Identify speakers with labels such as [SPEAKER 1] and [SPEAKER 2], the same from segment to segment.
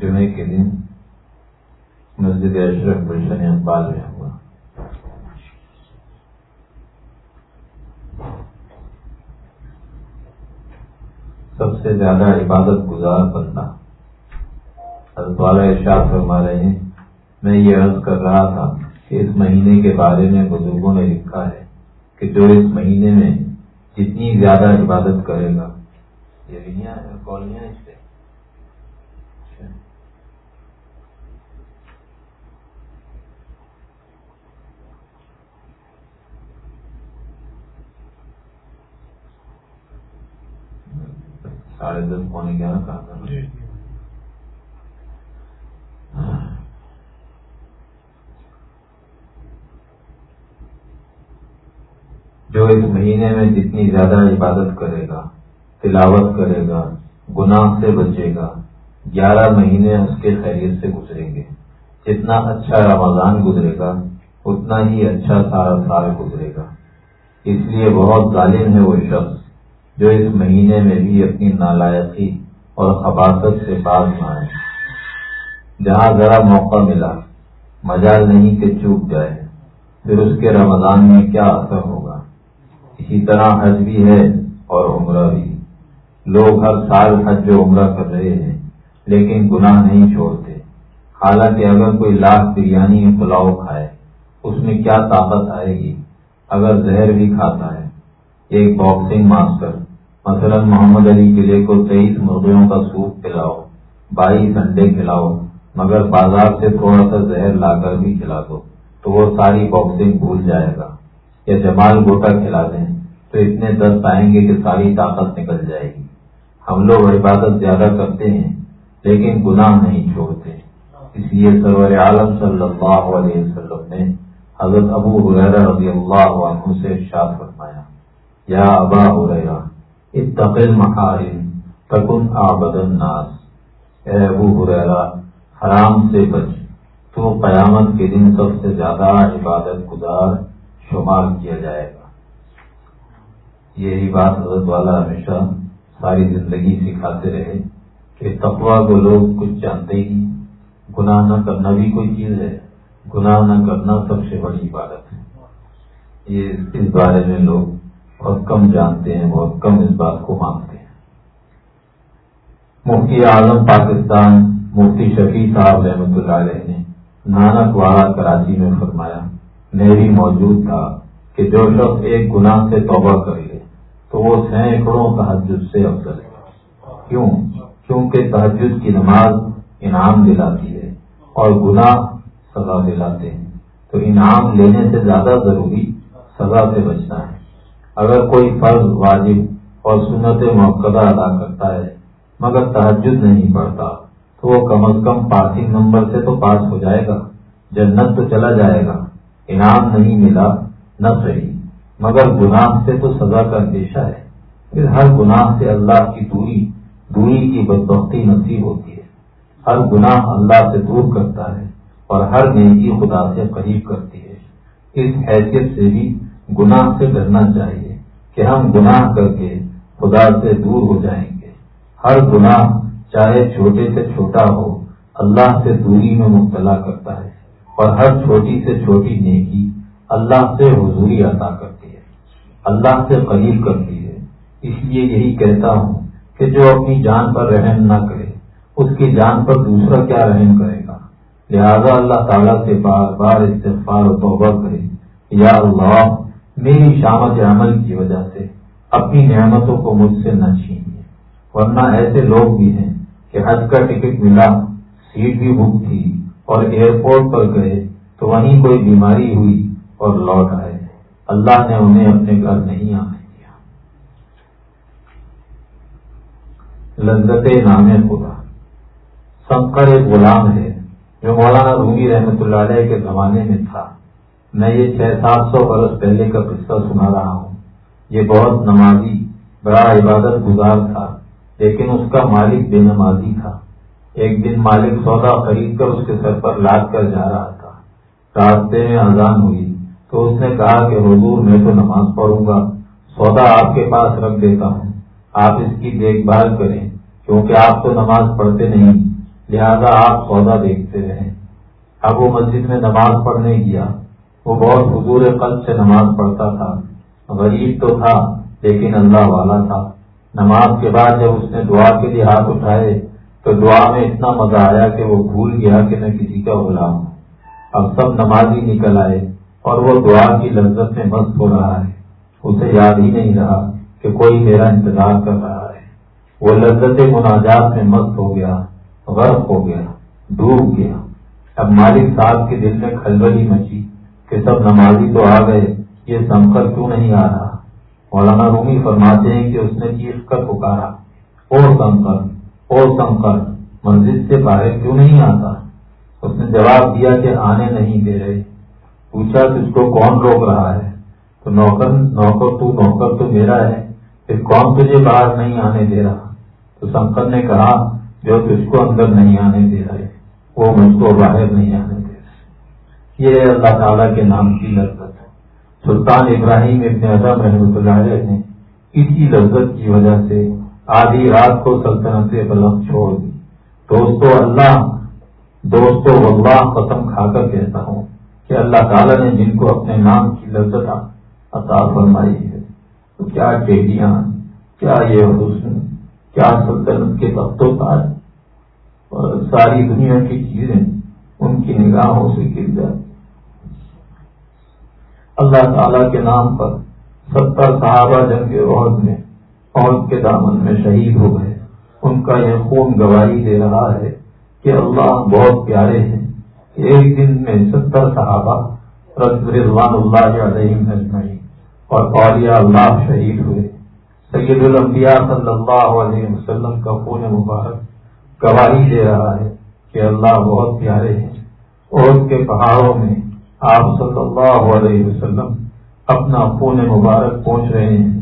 [SPEAKER 1] جمعے کے دن مسجد اشرف گلشن اقبال میں ہوا۔ سب سے زیادہ عبادت گزار بندہ حضرت ارشاد فرما رہے ہیں، میں یہ عرض کر رہا تھا کہ اس مہینے کے بارے میں بزرگوں نے لکھا ہے کہ جو اس مہینے میں جتنی زیادہ عبادت کرے گا، یہ کالونیاں اس سے ساڑھے دس پونے گیارہ کہا تھا جو اس مہینے میں جتنی زیادہ عبادت کرے گا، تلاوت کرے گا، گناہ سے بچے گا، گیارہ مہینے اس کے خیریت سے گزریں گے۔ جتنا اچھا رمضان گزرے گا، اتنا ہی اچھا سارا سال گزرے گا۔ اس لیے بہت ظالم ہے وہ شخص۔ جو اس مہینے میں بھی اپنی نالائقی اور خباست سے باز آئے جہاں ذرا موقع ملا، مجال نہیں کہ چوک جائے، پھر اس کے رمضان میں کیا اثر ہوگا؟ اسی طرح حج بھی ہے اور عمرہ بھی۔ لوگ ہر سال حج و عمرہ کر رہے ہیں، لیکن گناہ نہیں چھوڑتے۔ حالانکہ اگر کوئی لاکھ بریانی پلاؤ کھائے، اس میں کیا طاقت آئے گی؟ اگر زہر بھی کھاتا ہے، ایک باکسنگ ماسٹر مثلا محمد علی قلعے کو تیئیس مرغیوں کا سوپ کھلاؤ، بائیس انڈے کھلاؤ، مگر بازار سے تھوڑا سا زہر لا کر بھی کھلا دو، تو وہ ساری باکسنگ بھول جائے گا۔ یا جمال گوٹا کھلا دیں، تو اتنے دست آئیں گے کہ ساری طاقت نکل جائے گی۔ ہم لوگ عبادت زیادہ کرتے ہیں، لیکن گناہ نہیں چھوڑتے۔ اس لیے سرور عالم صلی اللہ علیہ وسلم نے حضرت ابو حریر رضی اللہ عنہ سے ارشاد فرمایا، یا ابا حریرہ اتقل محارم تکن آبد الناس۔ اے ابو حریرہ حرام سے بچ۔ تو قیامت کے دن سب سے زیادہ عبادت گزار شمار کیا جائے گا۔ یہی بات حضرت والا ہمیشہ ساری زندگی سکھاتے رہے کہ تقوا کو لوگ کچھ جانتے ہی گناہ نہ کرنا بھی کوئی چیز ہے، گناہ نہ کرنا سب سے بڑی عبادت ہے۔ یہ اس بارے میں لوگ بہت کم جانتے ہیں بہت کم اس بات کو مانتے ہیں۔ مفتی اعظم پاکستان مفتی شفیع صاحب رحمۃ اللہ علیہ نے نانک والا کراچی میں فرمایا میں بھی موجود تھا کہ جو شخص ایک گناہ سے توبہ کر لے، تو وہ سینکڑوں تحجد سے افضل ہے۔ کیوں؟ کیونکہ تحجد کی نماز انعام دلاتی ہے اور گناہ سزا دلاتے ہیں۔ تو انعام لینے سے زیادہ ضروری سزا سے بچنا ہے۔ اگر کوئی فرض واجب اور سنت موقع ادا کرتا ہے، مگر تحجد نہیں پڑتا تو وہ کم از کم پاسنگ نمبر سے تو پاس ہو جائے گا، جنت تو چلا جائے گا، انعام نہیں ملا، نہ صحیح۔ مگر گناہ سے تو سزا کا اندیشہ ہے۔ پھر ہر گناہ سے اللہ کی دوری دوری کی بدبختی نصیب ہوتی ہے۔ ہر گناہ اللہ سے دور کرتا ہے اور ہر نیکی خدا سے قریب کرتی ہے۔ اس حیثیت سے بھی گناہ سے ڈرنا چاہیے کہ ہم گناہ کر کے خدا سے دور ہو جائیں گے۔ ہر گناہ چاہے چھوٹے سے چھوٹا ہو، اللہ سے دوری میں مبتلا کرتا ہے اور ہر چھوٹی سے چھوٹی نیکی اللہ سے حضوری عطا کرتی ہے۔ اللہ سے قریب کرتی ہے۔ اس لیے یہی کہتا ہوں کہ جو اپنی جان پر رحم نہ کرے، اس کی جان پر دوسرا کیا رحم کرے گا؟ لہذا اللہ تعالیٰ سے بار بار استغفار و توبہ کرے، یا اللہ میری شامت عمل کی وجہ سے اپنی نعمتوں کو مجھ سے نہ چھینیے۔ ورنہ ایسے لوگ بھی ہیں کہ حج کا ٹکٹ ملا، سیٹ بھی بک تھی اور ایئرپورٹ پر گئے تو وہیں کوئی بیماری ہوئی اور لوٹ آئے۔ اللہ نے انہیں اپنے گھر نہیں آنے دیا۔ لذت نام خدا۔ سنکر ایک غلام ہے جو مولانا رومی رحمت اللہ علیہ کے زمانے میں تھا۔ میں یہ چھ سات سو برس پہلے کا قصہ سنا رہا ہوں۔ یہ بہت نمازی، بڑا عبادت گزار تھا، لیکن اس کا مالک بے نمازی تھا۔ ایک دن مالک سودا خرید کر اس کے سر پر لاد کر جا رہا تھا۔ راستے میں اذان ہوئی، تو اس نے کہا کہ حضور، میں تو نماز پڑھوں گا، سودا آپ کے پاس رکھ دیتا ہوں۔ آپ اس کی دیکھ بھال کریں، کیونکہ آپ تو نماز پڑھتے نہیں، لہذا آپ سودا دیکھتے رہے اب وہ مسجد میں نماز پڑھنے گیا۔ وہ بہت حضور قلب سے نماز پڑھتا تھا۔ غریب تو تھا، لیکن اللہ والا تھا۔ نماز کے بعد جب اس نے دعا کے لیے ہاتھ اٹھائے، تو دعا میں اتنا مزہ آیا کہ وہ بھول گیا کہ میں کسی کا غلام ہوں۔ اب سب نمازی نکل آئے اور وہ دعا کی لذت میں مست ہو رہا ہے۔ اسے یاد ہی نہیں رہا کہ کوئی میرا انتظار کر رہا ہے۔ وہ لذت مناجات میں مست ہو گیا، غرق ہو گیا، ڈوب گیا۔ اب مالک صاحب کے دل میں کھلبلی مچی۔ کہ سب نمازی تو آ گئے، یہ سمکر کیوں نہیں آ رہا؟ مولانا رومی فرماتے ہیں کہ اس نے چیخ کر پکارا۔ او سمکر او سمکر مسجد سے باہر کیوں نہیں آتا؟ اس نے جواب دیا کہ آنے نہیں دے رہے۔ پوچھا کہ اس کو کون روک رہا ہے؟ تو نوکر نوکر، تو نوکر تو میرا ہے، پھر کون تجھے باہر نہیں آنے دے رہا؟ تو شنکر نے کہا، جو تجھ کو اندر نہیں آنے دے رہے، وہ مجھ کو باہر نہیں آنے یہ اللہ تعالیٰ کے نام کی لذت ہے۔ سلطان ابراہیم ابن اعظم رحمۃ اللہ علیہ نے اسی لذت کی وجہ سے آدھی رات کو سلطنت بلند چھوڑ دی۔ دوستو اللہ دوستو اللہ قسم کھا کر کہتا ہوں کہ اللہ تعالیٰ نے جن کو اپنے نام کی لذت عطا فرمائی ہے، تو کیا ٹیڈیاں، کیا یہ حسن، کیا سلطنت کے تختوں تاج؟ اور ساری دنیا کی چیزیں ان کی نگاہوں سے گر جاتی۔ اللہ تعالیٰ کے نام پر ستر صحابہ جنگ عہد میں عہد کے دامن میں شہید ہو گئے۔ ان کا یہ خون گواہی دے رہا ہے کہ اللہ بہت پیارے ہیں۔ ایک دن میں ستر صحابہ رضوان اللہ علیہ اور اولیاء اللہ شہید ہوئے۔ سید الانبیاء صلی اللہ علیہ وسلم کا خون مبارک گواہی دے رہا ہے کہ اللہ بہت پیارے ہیں۔ اور کے پہاڑوں میں آپ صلی اللہ علیہ وسلم اپنا خون مبارک پہنچ رہے ہیں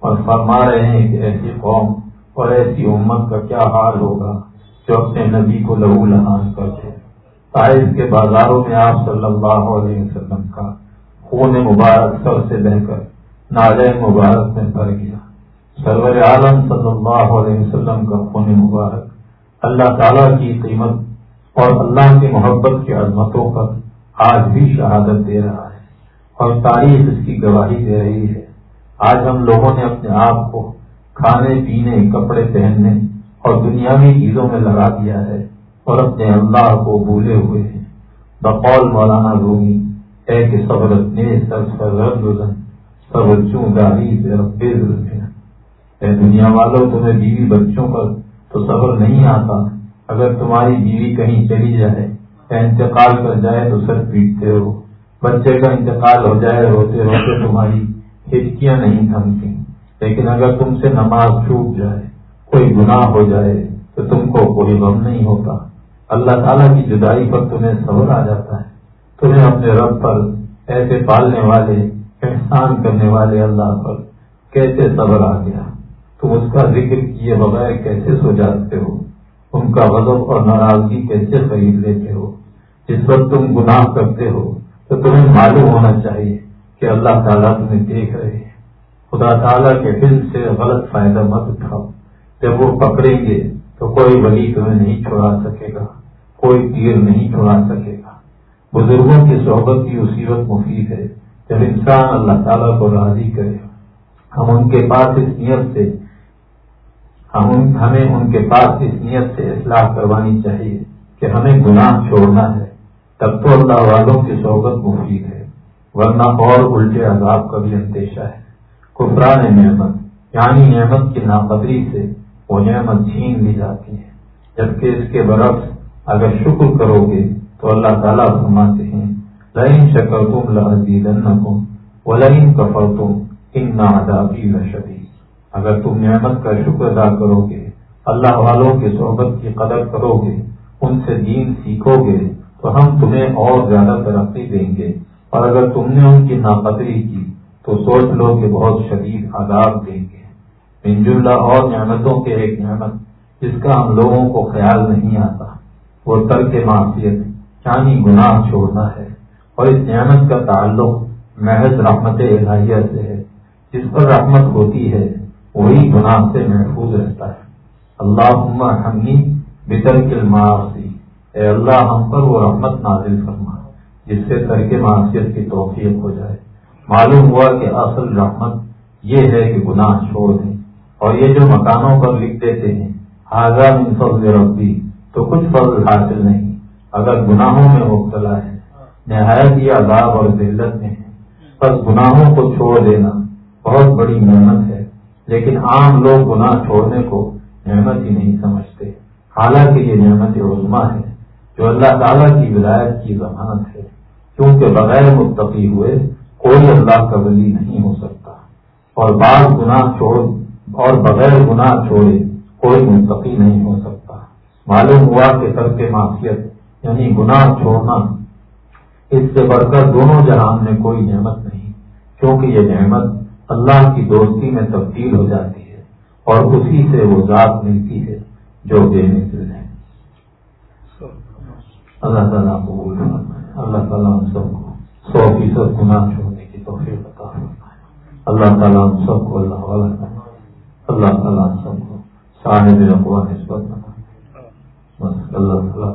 [SPEAKER 1] اور فرما رہے ہیں کہ ایسی قوم اور ایسی امت کا کیا حال ہوگا جو اپنے نبی کو لہو لہان کرتے تائز کے بازاروں میں آپ صلی اللہ علیہ وسلم کا خون مبارک سر سے بہ کر نالین مبارک میں بھر گیا۔ سرور عالم صلی اللہ علیہ وسلم کا خون مبارک اللہ تعالیٰ کی قیمت اور اللہ کی محبت کی عظمتوں پر آج بھی شہادت دے رہا ہے اور تاریخ اس کی گواہی دے رہی ہے۔ آج ہم لوگوں نے اپنے آپ کو کھانے، پینے، کپڑے پہننے اور دنیاوی چیزوں میں لگا دیا ہے اور اپنے اللہ کو بھولے ہوئے ہیں۔ بقول مولانا رومی، اے کہ صبر چوں گاڑی اے دنیا والوں، تمہیں بیوی بچوں پر تو صبر نہیں آتا۔ اگر تمہاری بیوی کہیں چلی جائے یا انتقال کر جائے تو سر پیٹتے ہو۔ بچے کا انتقال ہو جائے، روتے روتے تمہاری ہچکیاں نہیں تھمتی لیکن اگر تم سے نماز چھوٹ جائے، کوئی گناہ ہو جائے، تو تم کو کوئی غم نہیں ہوتا۔ اللہ تعالیٰ کی جدائی پر تمہیں صبر آ جاتا ہے۔ تمہیں اپنے رب پر ایسے پالنے والے، احسان کرنے والے اللہ پر کیسے صبر آ گیا؟ تم اس کا ذکر کیے بغیر کیسے سو جاتے ہو؟ ان کا غضب اور ناراضگی کیسے خرید لیتے ہو؟ جس وقت تم گناہ کرتے ہو، تو تمہیں معلوم ہونا چاہیے کہ اللہ تعالیٰ تمہیں دیکھ رہے ہیں۔ خدا تعالیٰ کے دل سے غلط فائدہ مت اٹھاؤ۔ جب وہ پکڑیں گے، تو کوئی ولی تمہیں نہیں چھوڑا سکے گا، کوئی تیر نہیں چھوڑا سکے گا۔ بزرگوں کی صحبت کی اصیبت مفید ہے۔ جب انسان اللہ تعالیٰ کو راضی کرے، ہم ان کے پاس اس نیت سے، ہم ہمیں ان کے پاس اس نیت سے اصلاح کروانی چاہیے کہ ہمیں گناہ چھوڑنا ہے۔ تب تو اللہ والوں کی صحبت مفید ہے، ورنہ اور الٹے عذاب کا بھی اندیشہ ہے۔ قفران نعمت یعنی نعمت کی ناقدری سے وہ نعمت چھین لی جاتی ہے۔ جبکہ اس کے برعکس، اگر شکر کرو گے تو اللہ تعالیٰ فرماتے ہیں لائن شکر تم لذیذ وہ لائن کفر تم ان نادابی شدید اگر تم نعمت کا شکر ادا کرو گے، اللہ والوں کے صحبت کی قدر کرو گے، ان سے دین سیکھو گے تو ہم تمہیں اور زیادہ ترقی دیں گے۔ اور اگر تم نے ان کی ناقدری کی، تو سوچ لو کہ بہت شدید آداب دیں گے۔ اللہ اور نعمتوں کے ایک نعمت، جس کا ہم لوگوں کو خیال نہیں آتا، وہ ترک معافیت یعنی گناہ چھوڑنا ہے۔ اور اس نعمت کا تعلق محض رحمت الہیہ سے ہے۔ جس پر رحمت ہوتی ہے، وہی گناہ سے محفوظ رہتا ہے۔ اللہ عمر ہمنی بتر کے اے اللہ ہم پر وہ رحمت نازل فرما، جس سے ترک معاشیت کی توفیق ہو جائے۔ معلوم ہوا کہ اصل رحمت یہ ہے کہ گناہ چھوڑ دیں۔ اور یہ جو مکانوں پر لکھ دیتے ہیں آزاد فضل ربی تو کچھ فضل حاصل نہیں۔ اگر گناہوں میں مبتلا ہے نہایت ہی عذاب اور ذلت میں ہے بس گناہوں کو چھوڑ دینا بہت بڑی نعمت ہے۔ لیکن عام لوگ گناہ چھوڑنے کو نعمت ہی نہیں سمجھتے۔ حالانکہ یہ نعمت عظما ہے۔ جو اللہ تعالیٰ کی ولایت کی ضمانت ہے۔ کیونکہ بغیر متقی ہوئے کوئی اللہ کا ولی نہیں ہو سکتا۔ اور بعض گناہ چھوڑ اور بغیر گناہ چھوڑے کوئی متقی نہیں ہو سکتا۔ معلوم ہوا کہ سب کے معافیت یعنی گناہ چھوڑنا، اس سے بڑھ کر دونوں جہان میں کوئی نعمت نہیں، کیونکہ یہ نعمت اللہ کی دوستی میں تبدیل ہو جاتی ہے اور اسی سے وہ ذات ملتی ہے جو بے مثل ہے۔ اللہ تعالیٰ کو اللہ تعالیٰ ہم سب کو سو فیصد گناہ چھوڑنے کی توفیق بتا اللہ تعالیٰ ہم سب کو اللہ والا اللہ تعالیٰ ہم سب کو صاحب رقبہ نسبت بس اللہ تعالیٰ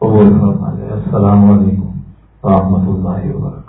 [SPEAKER 1] قبول فرما السلام علیکم ورحمۃ اللہ وبرکاتہ۔